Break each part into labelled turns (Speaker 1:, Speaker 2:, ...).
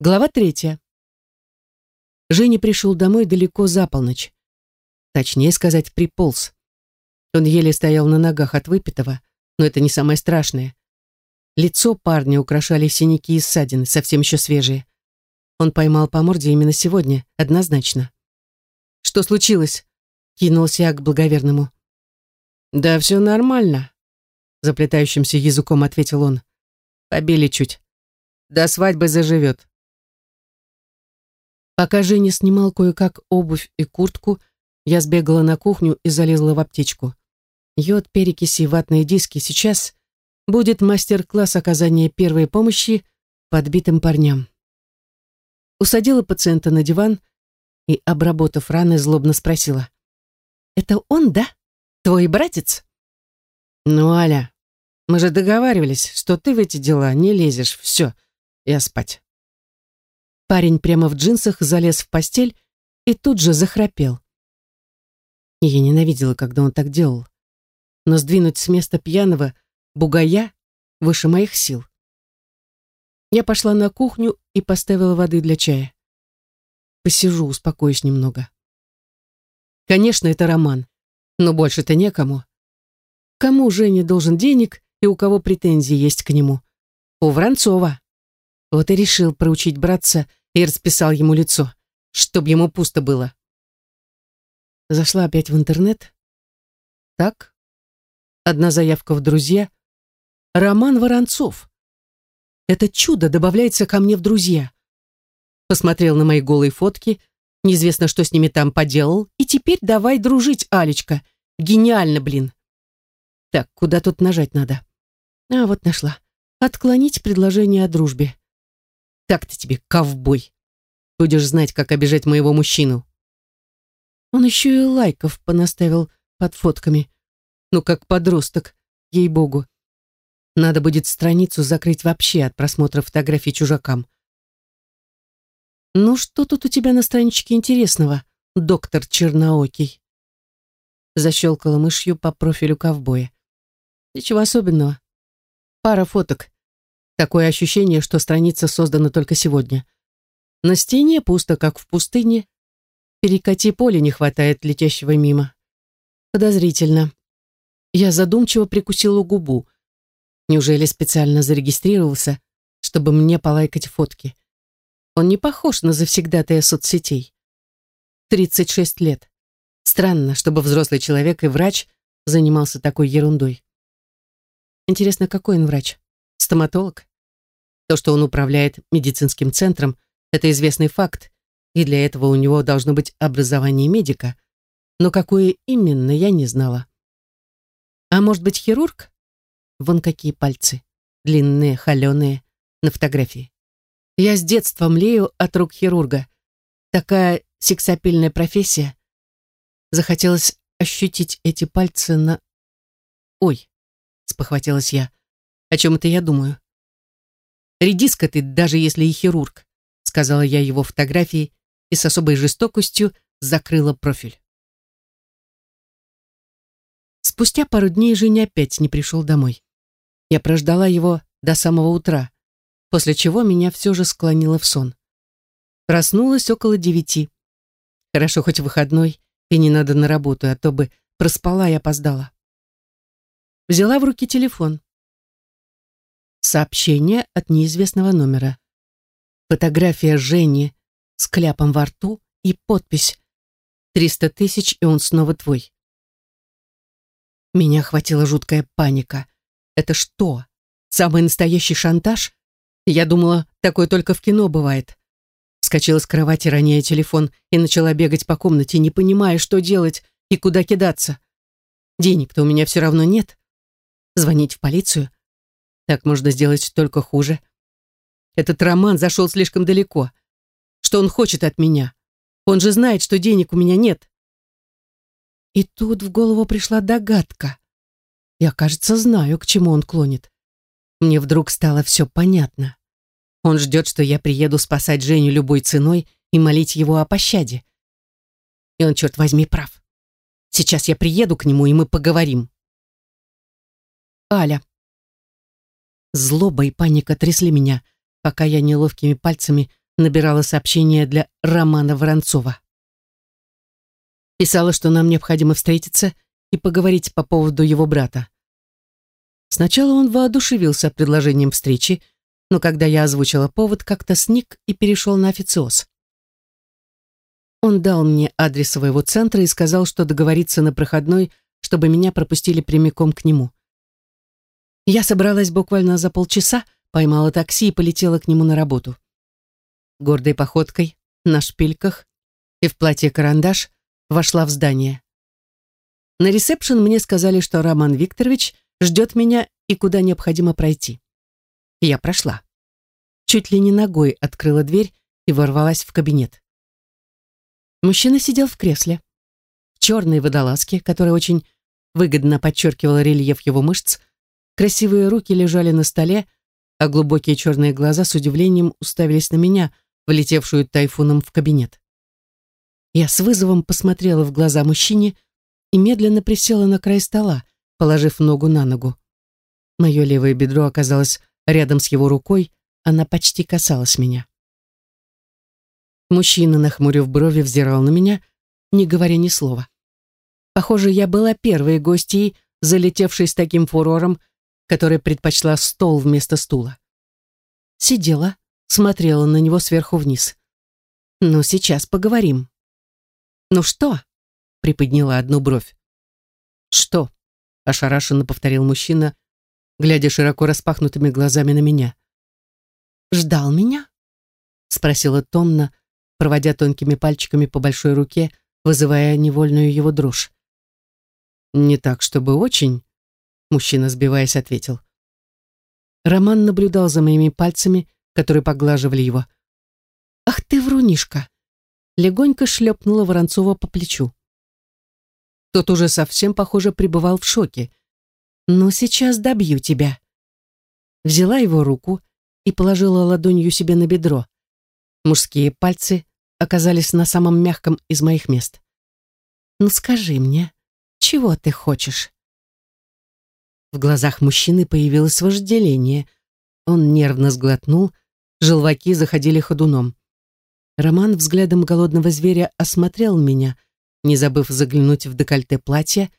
Speaker 1: Глава третья. Женя пришел домой далеко за полночь. Точнее сказать, приполз. Он еле стоял на ногах от выпитого, но это не самое страшное. Лицо парня украшали синяки и ссадины, совсем еще свежие. Он поймал по морде именно сегодня, однозначно. «Что случилось?» — кинулся я к благоверному. «Да все нормально», — заплетающимся языком ответил он. «Побили чуть. До свадьбы заживет». Пока Женя снимал кое-как обувь и куртку, я сбегала на кухню и залезла в аптечку. Йод, перекиси, ватные диски. Сейчас будет мастер-класс оказания первой помощи подбитым парням. Усадила пациента на диван и, обработав раны, злобно спросила. «Это он, да? Твой братец?» «Ну, Аля, мы же договаривались, что ты в эти дела не лезешь. Все, я спать». Парень прямо в джинсах залез в постель и тут же захрапел. Я ненавидела, когда он так делал. Но сдвинуть с места пьяного бугая выше моих сил. Я пошла на кухню и поставила воды для чая. Посижу, успокоюсь немного. Конечно, это роман, но больше-то некому. Кому Женя должен денег и у кого претензии есть к нему? У Воронцова. Вот и решил проучить братца и расписал ему лицо, чтобы ему пусто было. Зашла опять в интернет. Так, одна заявка в друзья. Роман Воронцов. Это чудо добавляется ко мне в друзья. Посмотрел на мои голые фотки, неизвестно, что с ними там поделал, и теперь давай дружить, Алечка. Гениально, блин. Так, куда тут нажать надо? А, вот нашла. Отклонить предложение о дружбе. Так-то тебе, ковбой. Будешь знать, как обижать моего мужчину. Он еще и лайков понаставил под фотками. Ну, как подросток, ей-богу. Надо будет страницу закрыть вообще от просмотра фотографий чужакам. Ну, что тут у тебя на страничке интересного, доктор Черноокий? Защелкала мышью по профилю ковбоя. Ничего особенного. Пара фоток. Такое ощущение, что страница создана только сегодня. На стене пусто, как в пустыне. Перекати поле не хватает летящего мимо. Подозрительно. Я задумчиво прикусила губу. Неужели специально зарегистрировался, чтобы мне полайкать фотки? Он не похож на завсегдатая соцсетей. 36 лет. Странно, чтобы взрослый человек и врач занимался такой ерундой. Интересно, какой он врач? Стоматолог? То, что он управляет медицинским центром, это известный факт, и для этого у него должно быть образование медика, но какое именно, я не знала. А может быть, хирург? Вон какие пальцы, длинные, холеные, на фотографии. Я с детства млею от рук хирурга. Такая сексапильная профессия. Захотелось ощутить эти пальцы на... Ой, спохватилась я. О чем это я думаю? Редиска ты, даже если и хирург, сказала я его фотографии и с особой жестокостью закрыла профиль. Спустя пару дней Женя опять не пришел домой. Я прождала его до самого утра, после чего меня все же склонило в сон. Проснулась около девяти. Хорошо, хоть выходной, и не надо на работу, а то бы проспала и опоздала. Взяла в руки телефон. Сообщение от неизвестного номера. Фотография Жени с кляпом во рту и подпись «Триста тысяч, и он снова твой». Меня охватила жуткая паника. Это что, самый настоящий шантаж? Я думала, такое только в кино бывает. Вскочила с кровати, роняя телефон, и начала бегать по комнате, не понимая, что делать и куда кидаться. Денег-то у меня все равно нет. Звонить в полицию? Так можно сделать только хуже. Этот роман зашел слишком далеко. Что он хочет от меня? Он же знает, что денег у меня нет. И тут в голову пришла догадка. Я, кажется, знаю, к чему он клонит. Мне вдруг стало все понятно. Он ждет, что я приеду спасать Женю любой ценой и молить его о пощаде. И он, черт возьми, прав. Сейчас я приеду к нему, и мы поговорим. Аля. Злоба и паника трясли меня, пока я неловкими пальцами набирала сообщение для Романа Воронцова. Писала, что нам необходимо встретиться и поговорить по поводу его брата. Сначала он воодушевился предложением встречи, но когда я озвучила повод, как-то сник и перешел на официоз. Он дал мне адрес своего центра и сказал, что договорится на проходной, чтобы меня пропустили прямиком к нему. Я собралась буквально за полчаса, поймала такси и полетела к нему на работу. Гордой походкой, на шпильках и в платье-карандаш вошла в здание. На ресепшн мне сказали, что Роман Викторович ждет меня и куда необходимо пройти. Я прошла. Чуть ли не ногой открыла дверь и ворвалась в кабинет. Мужчина сидел в кресле. В черной водолазке, которая очень выгодно подчеркивала рельеф его мышц, красивые руки лежали на столе, а глубокие черные глаза с удивлением уставились на меня, влетевшую тайфуном в кабинет. Я с вызовом посмотрела в глаза мужчине и медленно присела на край стола, положив ногу на ногу. Мое левое бедро оказалось рядом с его рукой, она почти касалась меня. Мужчина, нахмурив брови, взирал на меня, не говоря ни слова. Похоже, я была первой гостьей, залетевшей с таким фурором, которая предпочла стол вместо стула. Сидела, смотрела на него сверху вниз. «Ну, сейчас поговорим». «Ну что?» — приподняла одну бровь. «Что?» — ошарашенно повторил мужчина, глядя широко распахнутыми глазами на меня. «Ждал меня?» — спросила томно, проводя тонкими пальчиками по большой руке, вызывая невольную его дрожь. «Не так, чтобы очень», — мужчина, сбиваясь, ответил. Роман наблюдал за моими пальцами, которые поглаживали его. «Ах ты, врунишка!» Легонько шлепнула Воронцова по плечу. Тот уже совсем, похоже, пребывал в шоке. «Ну, сейчас добью тебя». Взяла его руку и положила ладонью себе на бедро. Мужские пальцы оказались на самом мягком из моих мест. «Ну скажи мне, чего ты хочешь?» В глазах мужчины появилось вожделение. Он нервно сглотнул, желваки заходили ходуном. Роман взглядом голодного зверя осмотрел меня, не забыв заглянуть в декольте платья,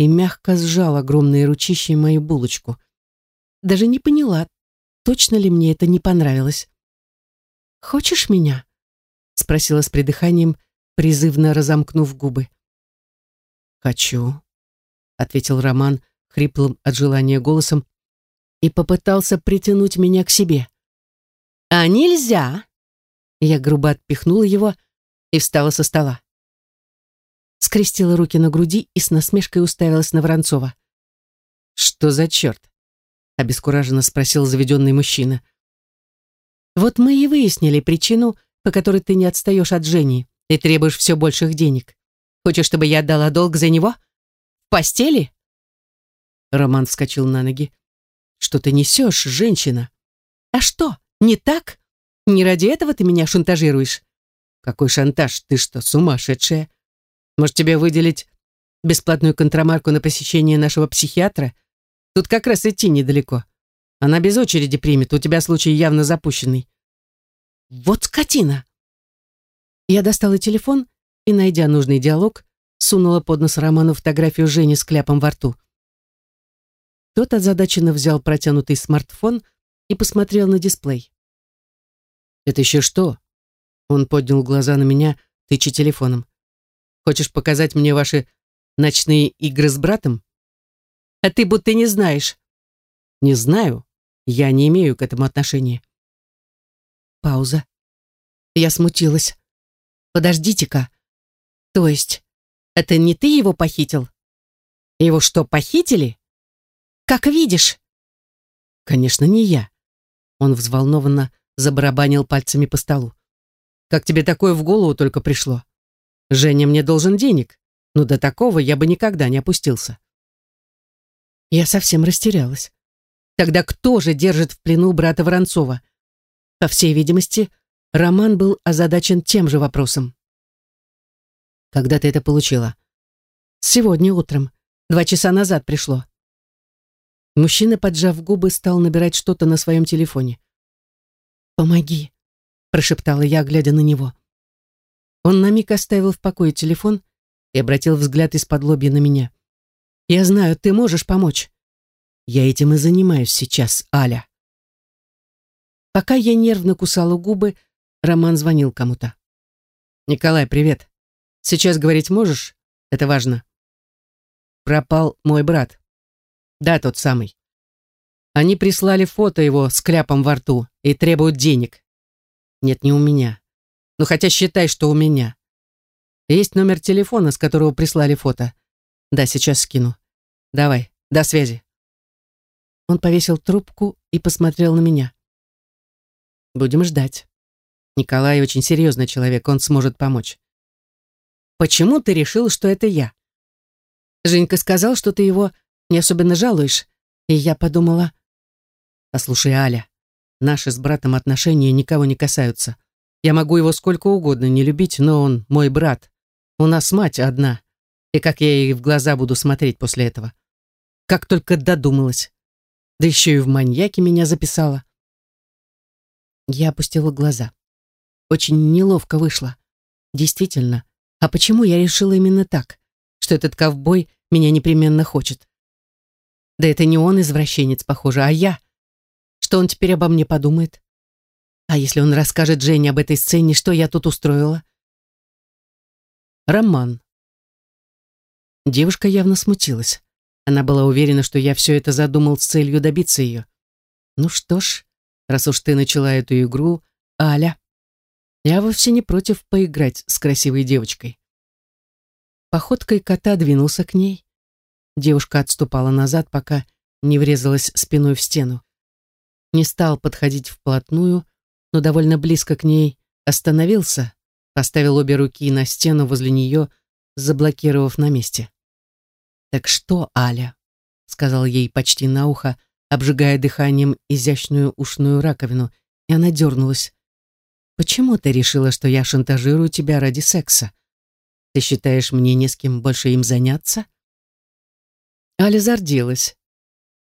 Speaker 1: и мягко сжал огромные ручищи мою булочку. Даже не поняла, точно ли мне это не понравилось. «Хочешь меня?» — спросила с придыханием, призывно разомкнув губы. «Хочу», — ответил Роман хриплым от желания голосом и попытался притянуть меня к себе. «А нельзя!» Я грубо отпихнула его и встала со стола. Скрестила руки на груди и с насмешкой уставилась на Воронцова. «Что за черт?» — обескураженно спросил заведенный мужчина. Вот мы и выяснили причину, по которой ты не отстаешь от Жени и требуешь все больших денег. Хочешь, чтобы я отдала долг за него? В постели?» Роман вскочил на ноги. «Что ты несешь, женщина?» «А что, не так? Не ради этого ты меня шантажируешь?» «Какой шантаж? Ты что, сумасшедшая? Может, тебе выделить бесплатную контрамарку на посещение нашего психиатра? Тут как раз идти недалеко. Она без очереди примет, у тебя случай явно запущенный. Вот скотина! Я достала телефон и, найдя нужный диалог, сунула под нос Роману фотографию Жени с кляпом во рту. Тот озадаченно взял протянутый смартфон и посмотрел на дисплей. «Это еще что?» Он поднял глаза на меня, тыча телефоном. «Хочешь показать мне ваши ночные игры с братом?» «А ты будто не знаешь». «Не знаю. Я не имею к этому отношения. Пауза. Я смутилась. Подождите-ка. То есть, это не ты его похитил? Его что, похитили? Как видишь. Конечно, не я. Он взволнованно забарабанил пальцами по столу. Как тебе такое в голову только пришло? Женя мне должен денег, но до такого я бы никогда не опустился. Я совсем растерялась. Тогда кто же держит в плену брата Воронцова? По всей видимости, Роман был озадачен тем же вопросом. «Когда ты это получила?» «Сегодня утром. Два часа назад пришло». Мужчина, поджав губы, стал набирать что-то на своем телефоне. «Помоги», — прошептала я, глядя на него. Он на миг оставил в покое телефон и обратил взгляд из-под лобья на меня. «Я знаю, ты можешь помочь. Я этим и занимаюсь сейчас, Аля». Пока я нервно кусала губы, Роман звонил кому-то. «Николай, привет. Сейчас говорить можешь? Это важно». «Пропал мой брат». «Да, тот самый. Они прислали фото его с кляпом во рту и требуют денег. Нет, не у меня. Ну, хотя считай, что у меня. Есть номер телефона, с которого прислали фото. Да, сейчас скину. Давай, до связи. Он повесил трубку и посмотрел на меня. Будем ждать. Николай очень серьезный человек, он сможет помочь. Почему ты решил, что это я? Женька сказал, что ты его не особенно жалуешь, и я подумала, Послушай, Аля, наши с братом отношения никого не касаются. Я могу его сколько угодно не любить, но он мой брат. У нас мать одна. И как я ей в глаза буду смотреть после этого? Как только додумалась. Да еще и в маньяке меня записала. Я опустила глаза. Очень неловко вышло. Действительно. А почему я решила именно так? Что этот ковбой меня непременно хочет? Да это не он извращенец, похоже, а я. Что он теперь обо мне подумает? А если он расскажет Жене об этой сцене, что я тут устроила? Роман. Девушка явно смутилась. Она была уверена, что я все это задумал с целью добиться ее. Ну что ж, раз уж ты начала эту игру, Аля, я вовсе не против поиграть с красивой девочкой. Походкой кота двинулся к ней. Девушка отступала назад, пока не врезалась спиной в стену не стал подходить вплотную, но довольно близко к ней остановился, поставил обе руки на стену возле нее, заблокировав на месте. «Так что, Аля?» — сказал ей почти на ухо, обжигая дыханием изящную ушную раковину, и она дернулась. «Почему ты решила, что я шантажирую тебя ради секса? Ты считаешь, мне не с кем больше им заняться?» Аля зарделась.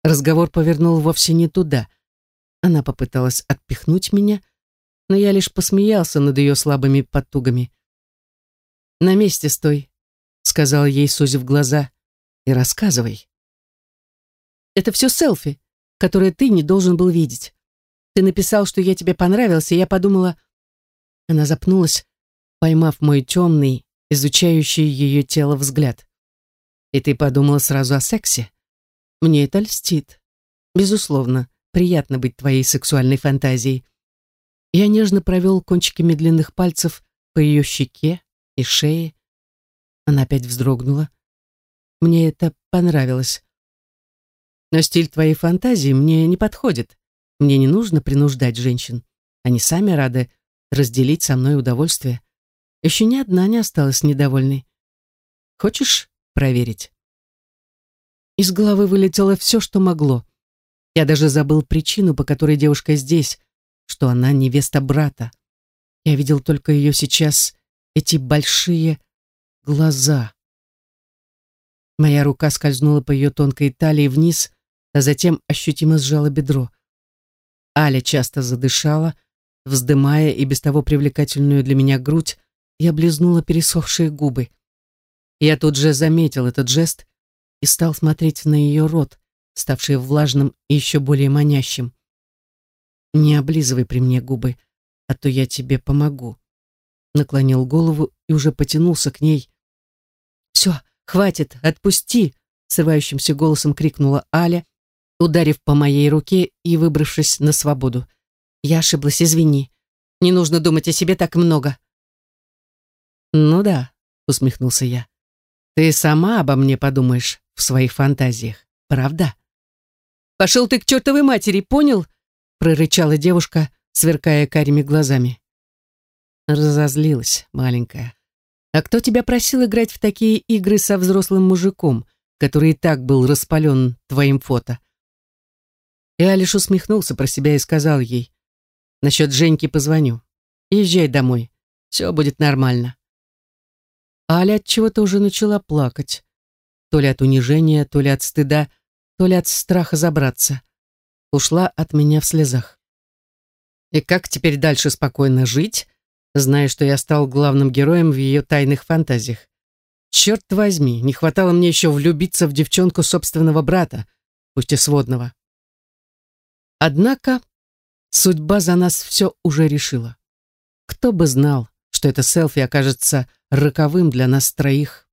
Speaker 1: Разговор повернул вовсе не туда — она попыталась отпихнуть меня, но я лишь посмеялся над ее слабыми потугами. «На месте стой», — сказал ей, сузив глаза, — «и рассказывай». «Это все селфи, которые ты не должен был видеть. Ты написал, что я тебе понравился, и я подумала...» Она запнулась, поймав мой темный, изучающий ее тело взгляд. «И ты подумала сразу о сексе? Мне это льстит. Безусловно, приятно быть твоей сексуальной фантазией. Я нежно провел кончиками длинных пальцев по ее щеке и шее. Она опять вздрогнула. Мне это понравилось. Но стиль твоей фантазии мне не подходит. Мне не нужно принуждать женщин. Они сами рады разделить со мной удовольствие. Еще ни одна не осталась недовольной. Хочешь проверить? Из головы вылетело все, что могло. Я даже забыл причину, по которой девушка здесь, что она невеста брата. Я видел только ее сейчас, эти большие глаза. Моя рука скользнула по ее тонкой талии вниз, а затем ощутимо сжала бедро. Аля часто задышала, вздымая и без того привлекательную для меня грудь, и облизнула пересохшие губы. Я тут же заметил этот жест и стал смотреть на ее рот, ставший влажным и еще более манящим. «Не облизывай при мне губы, а то я тебе помогу», наклонил голову и уже потянулся к ней. «Все, хватит, отпусти!» срывающимся голосом крикнула Аля, ударив по моей руке и выбравшись на свободу. «Я ошиблась, извини. Не нужно думать о себе так много». «Ну да», — усмехнулся я. «Ты сама обо мне подумаешь в своих фантазиях, правда?» «Пошел ты к чертовой матери, понял?» прорычала девушка, сверкая карими глазами. Разозлилась, маленькая. «А кто тебя просил играть в такие игры со взрослым мужиком, который и так был распален твоим фото?» Я лишь усмехнулся про себя и сказал ей, «Насчет Женьки позвоню. Езжай домой, все будет нормально». Аля от чего-то уже начала плакать. То ли от унижения, то ли от стыда, то ли от страха забраться. Ушла от меня в слезах. И как теперь дальше спокойно жить, зная, что я стал главным героем в ее тайных фантазиях? Черт возьми, не хватало мне еще влюбиться в девчонку собственного брата, пусть и сводного. Однако судьба за нас все уже решила. Кто бы знал, что это селфи окажется роковым для нас троих.